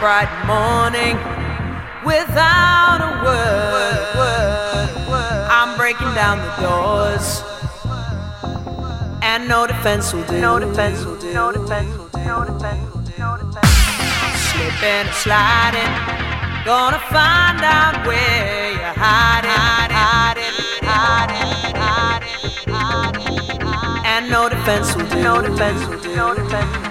bright morning without a word. I'm breaking down the doors, and no defense will do. No defense will do. No defense will do. No defense will do. No defense. Slipping sliding, gonna find out where you're hiding, hiding, hiding, hiding, hiding, hiding. And no defense will do. No defense will do. No defense.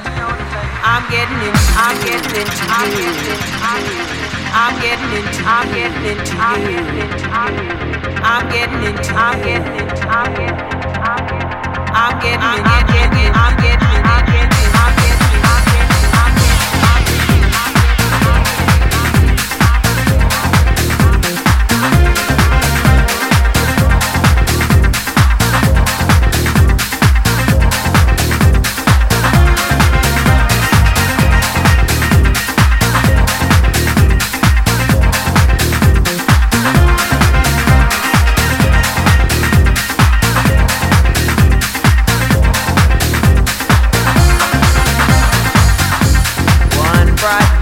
I'm getting into you. I'm getting into you. I'm getting into you. I'm getting into you. I'm getting into you. I'm getting into you. I'm getting in, I'm I'm getting in, I'm I'm getting in, I'm I'm getting in, I'm right.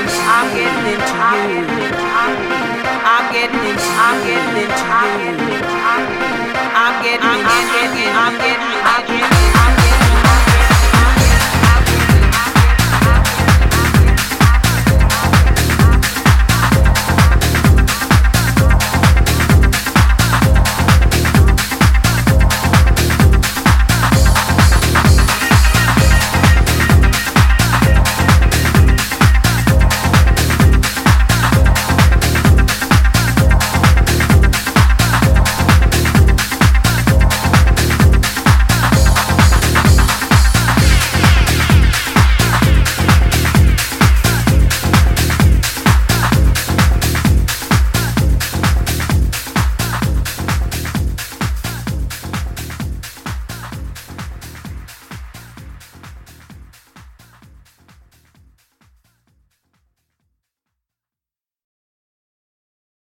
I'm getting, into you. I'm getting, into you. I'm getting. into you. I'm getting into you.